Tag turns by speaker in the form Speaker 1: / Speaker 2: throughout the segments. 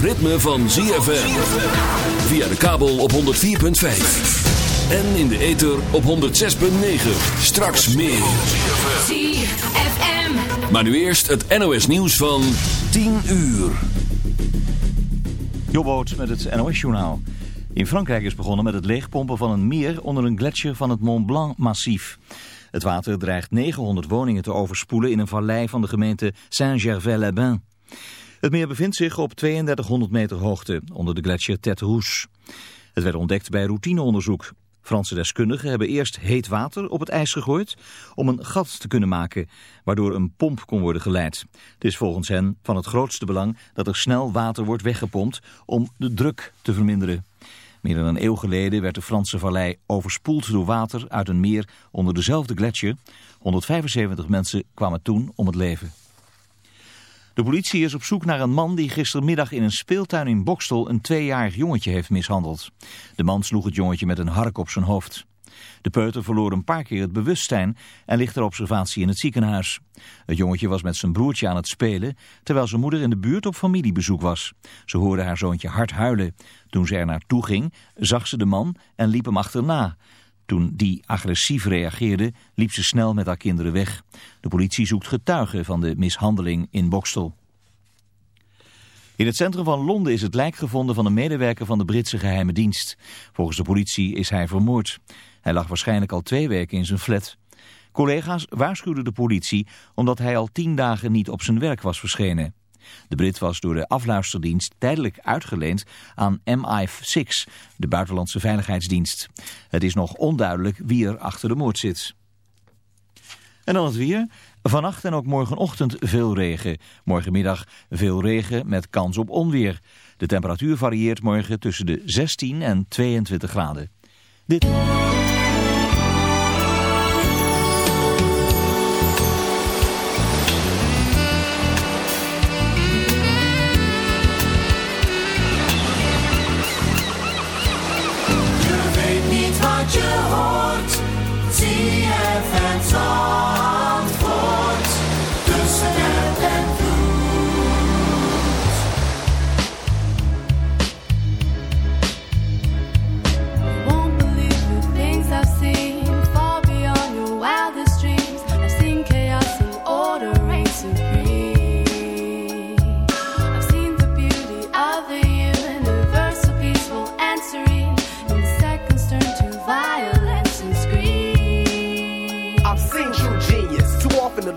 Speaker 1: ritme van ZFM. Via de kabel op 104.5. En in de ether op 106.9. Straks meer. ZFM. Maar nu eerst het NOS nieuws van 10 uur.
Speaker 2: Jobboot met het NOS journaal. In Frankrijk is begonnen met het leegpompen van een meer onder een gletsjer van het Mont Blanc massief. Het water dreigt 900 woningen te overspoelen in een vallei van de gemeente Saint-Gervais-les-Bains. Het meer bevindt zich op 3200 meter hoogte onder de gletsjer Tête Rouge. Het werd ontdekt bij routineonderzoek. Franse deskundigen hebben eerst heet water op het ijs gegooid om een gat te kunnen maken, waardoor een pomp kon worden geleid. Het is volgens hen van het grootste belang dat er snel water wordt weggepompt om de druk te verminderen. Meer dan een eeuw geleden werd de Franse vallei overspoeld door water uit een meer onder dezelfde gletsjer. 175 mensen kwamen toen om het leven. De politie is op zoek naar een man die gistermiddag in een speeltuin in Bokstel een tweejarig jongetje heeft mishandeld. De man sloeg het jongetje met een hark op zijn hoofd. De peuter verloor een paar keer het bewustzijn en ligt ter observatie in het ziekenhuis. Het jongetje was met zijn broertje aan het spelen, terwijl zijn moeder in de buurt op familiebezoek was. Ze hoorde haar zoontje hard huilen. Toen ze er naartoe ging, zag ze de man en liep hem achterna. Toen die agressief reageerde, liep ze snel met haar kinderen weg. De politie zoekt getuigen van de mishandeling in Bokstel. In het centrum van Londen is het lijk gevonden van een medewerker van de Britse geheime dienst. Volgens de politie is hij vermoord. Hij lag waarschijnlijk al twee weken in zijn flat. Collega's waarschuwden de politie omdat hij al tien dagen niet op zijn werk was verschenen. De Brit was door de afluisterdienst tijdelijk uitgeleend aan MI6, de buitenlandse veiligheidsdienst. Het is nog onduidelijk wie er achter de moord zit. En dan het weer. Vannacht en ook morgenochtend veel regen. Morgenmiddag veel regen met kans op onweer. De temperatuur varieert morgen tussen de 16 en 22 graden. Dit...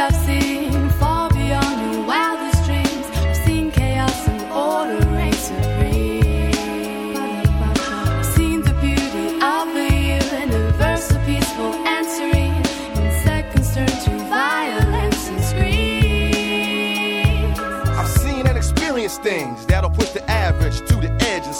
Speaker 3: I've seen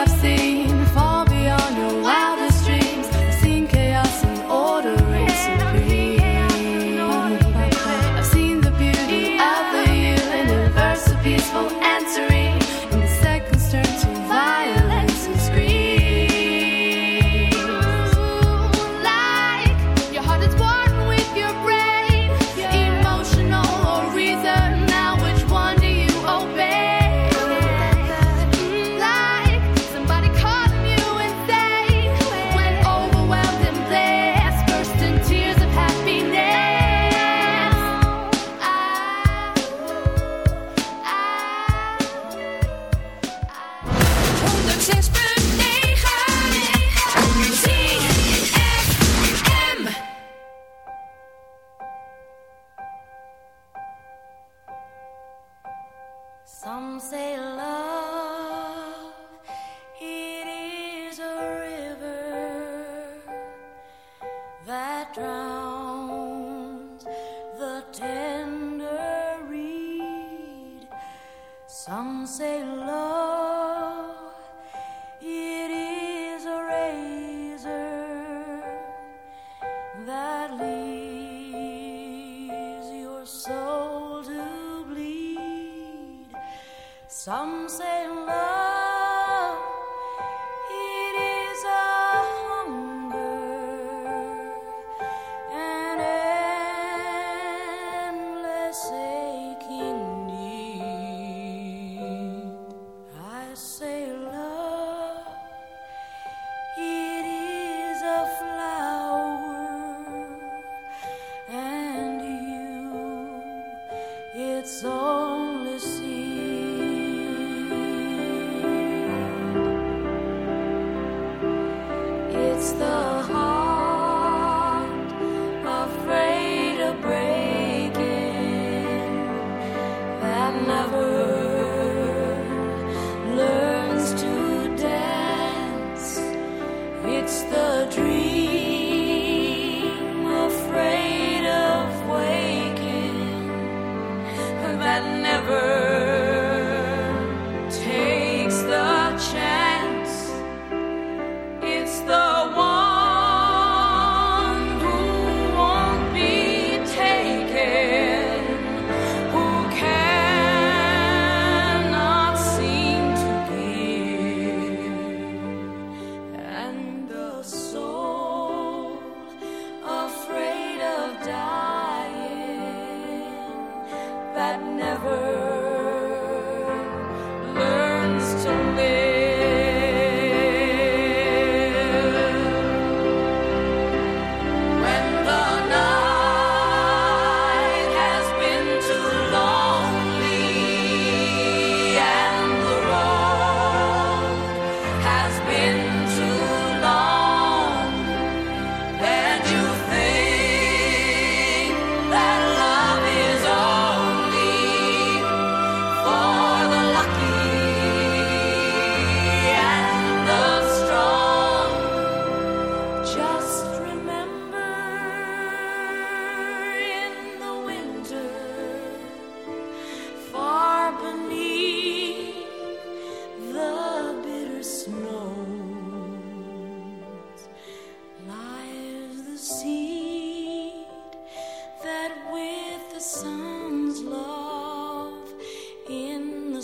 Speaker 4: I've seen.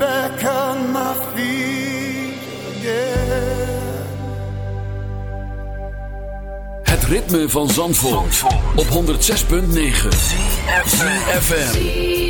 Speaker 4: back on my feet. Het
Speaker 5: ritme van Zandvoort, op 106.9 FM.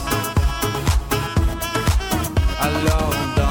Speaker 5: alone.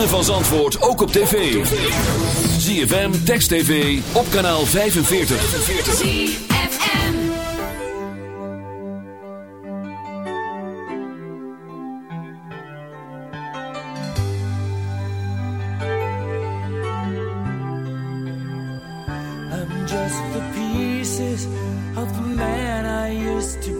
Speaker 1: ritme van Zandvoort ook op tv. ZFM, Text TV, op kanaal 45.
Speaker 6: ZFM
Speaker 7: I'm just the pieces of the man I used to be.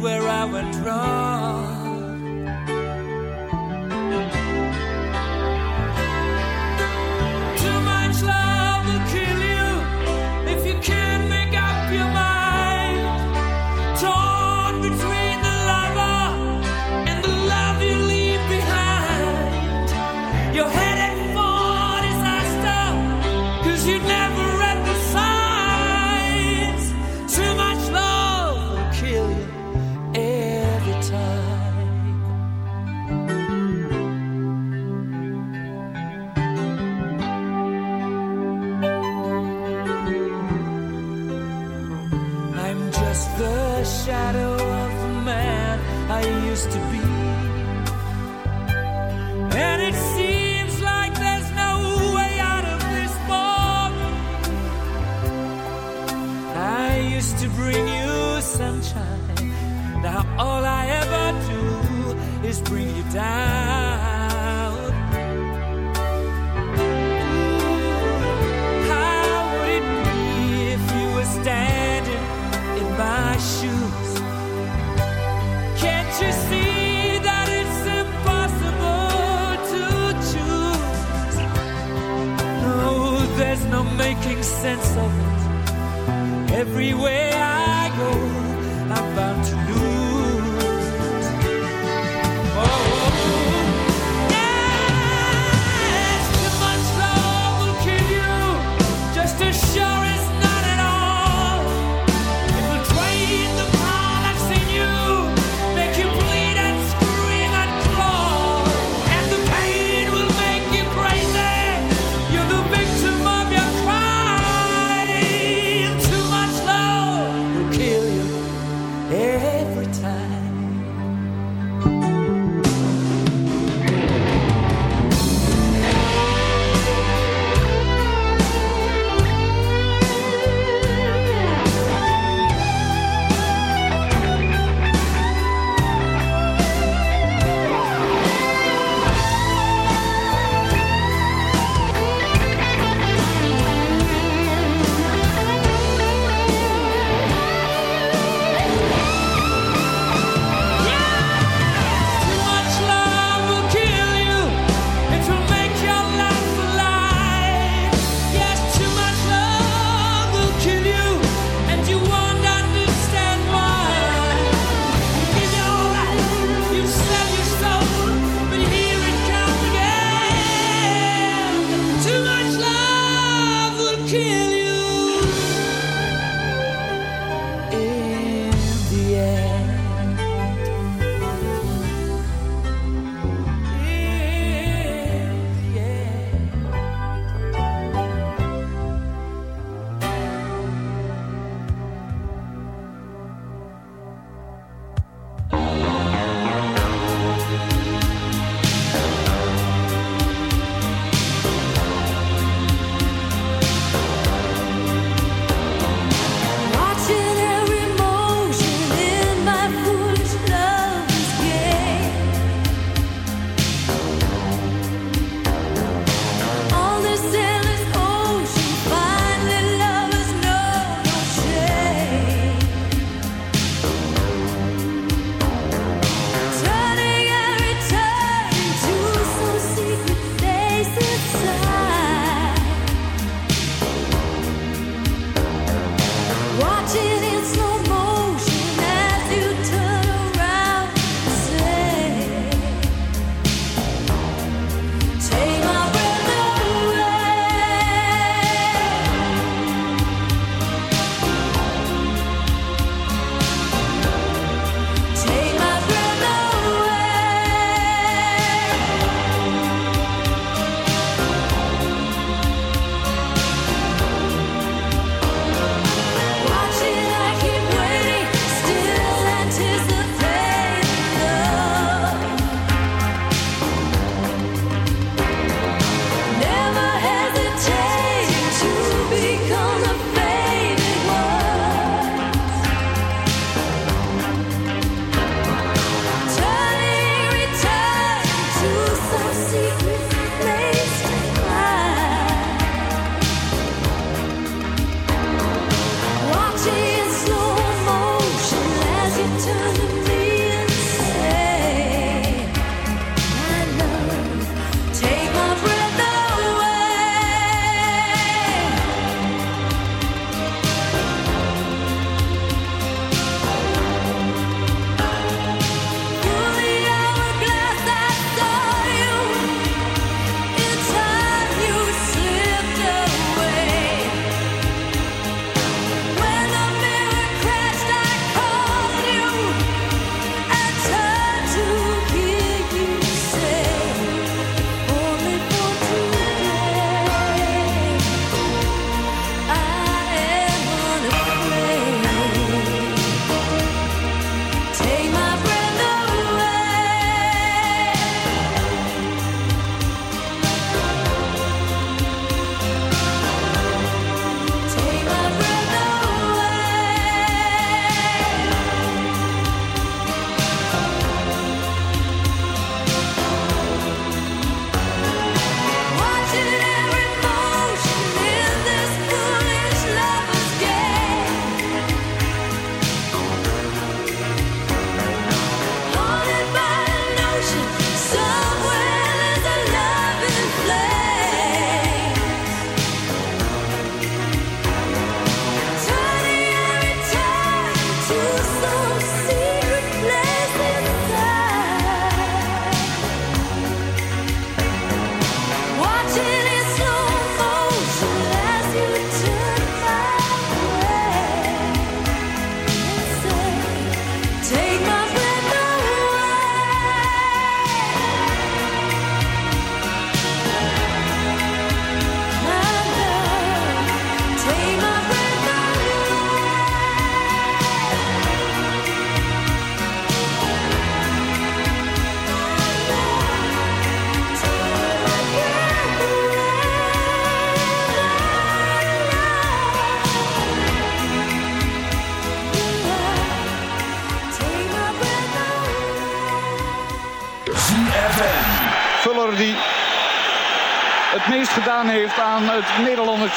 Speaker 7: where I went wrong.
Speaker 5: die.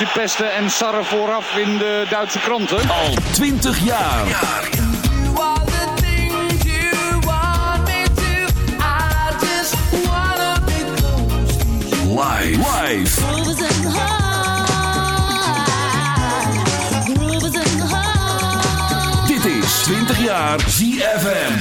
Speaker 5: Nederlandertje pesten en sarren vooraf in de Duitse kranten.
Speaker 1: Al 20 jaar. Live. Dit is 20 jaar ZFM.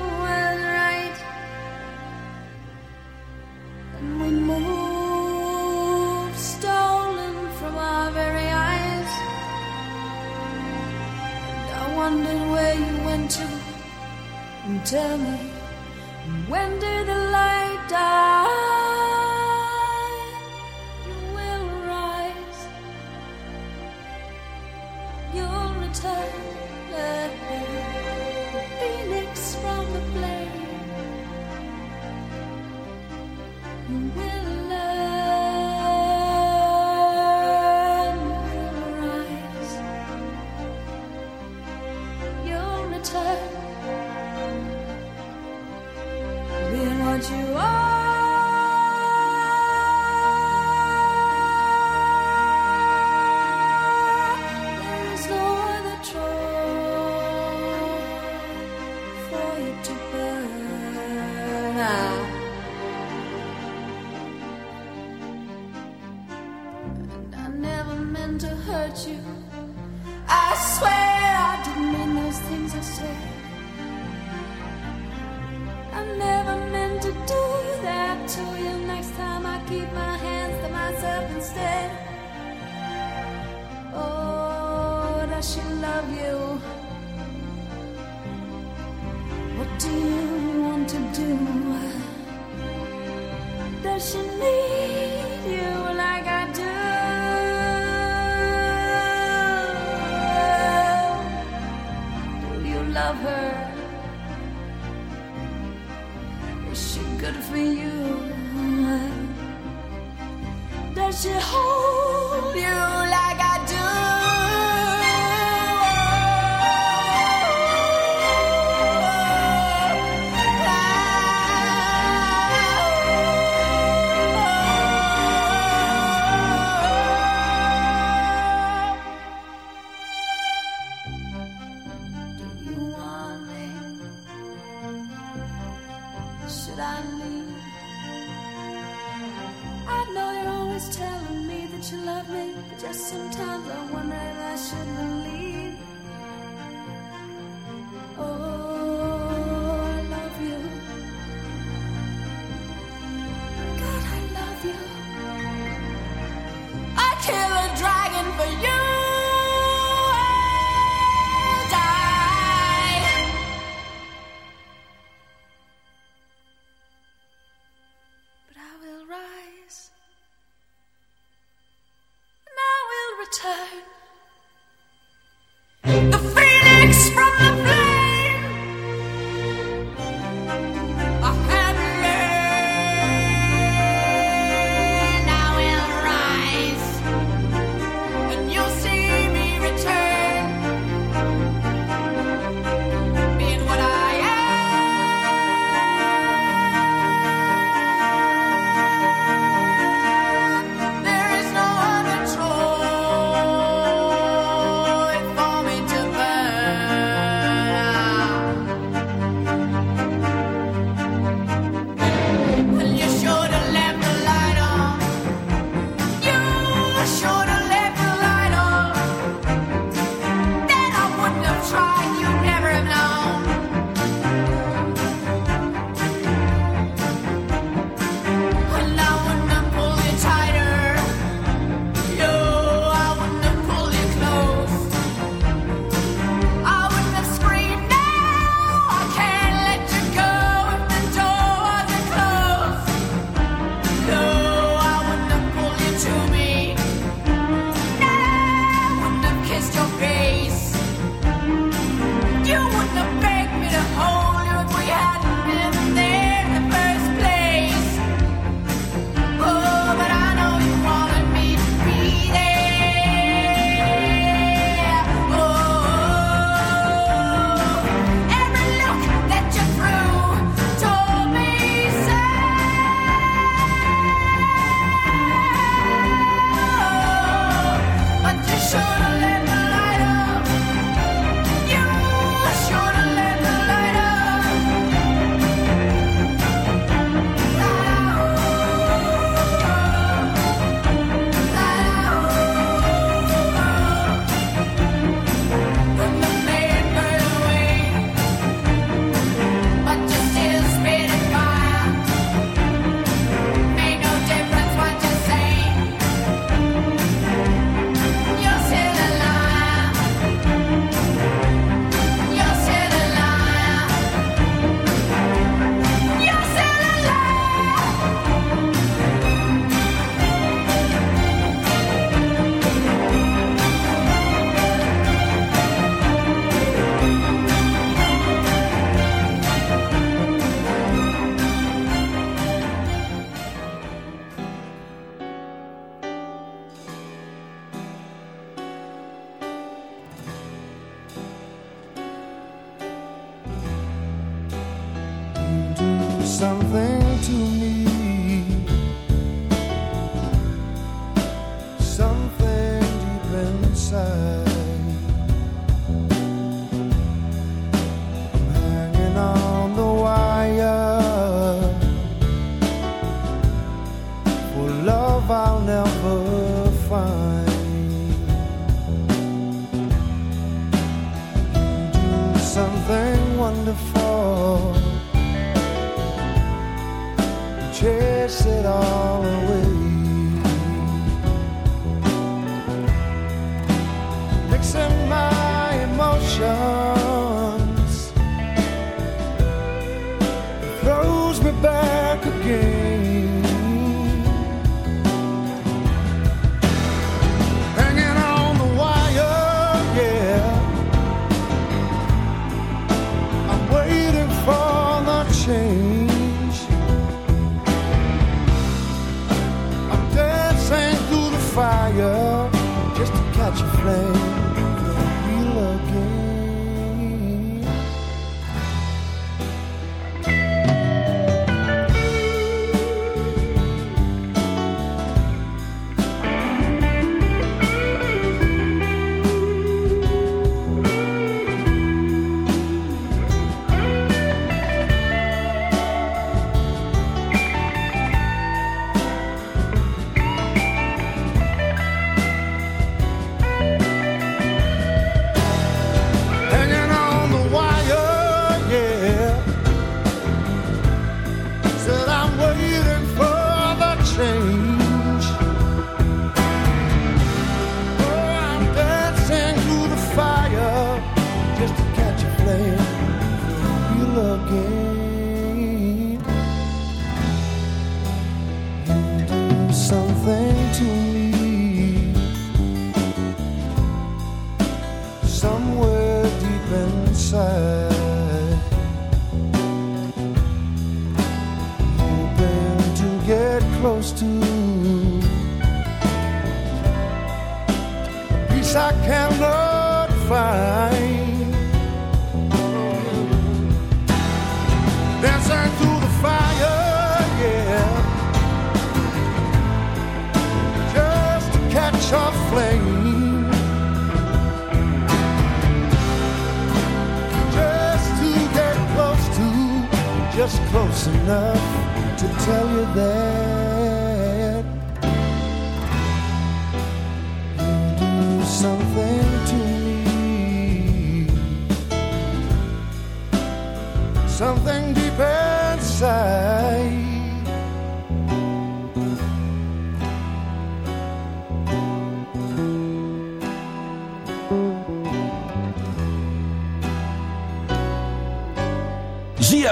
Speaker 6: tell me when do the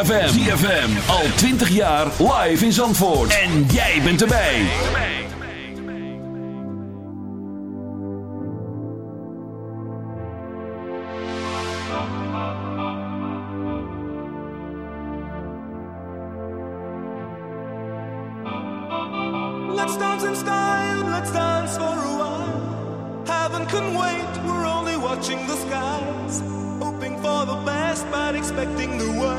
Speaker 1: ZFM. ZFM. Al 20 jaar live in Zandvoort. En jij bent erbij.
Speaker 8: Let's dance in style, let's dance for a while. Heaven can wait, we're only watching the skies. Hoping for the best, but expecting the worst.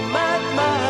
Speaker 8: the madman. Forever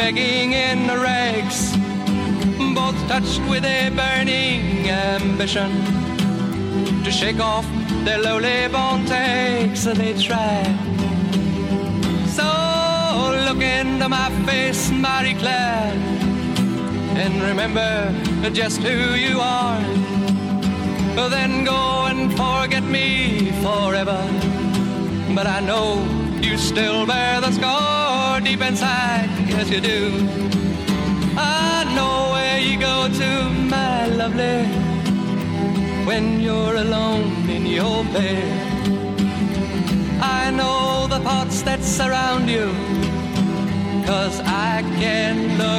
Speaker 9: begging in the rags, both touched with a burning ambition to shake off their lowly born takes, so they try. So look into my face, Marie-Claire, and remember just who you are. Then go and forget me forever. But I know you still bear the scar deep inside, yes you do. I know where you go to, my lovely, when you're alone in your bed. I know the thoughts that surround you, cause I can look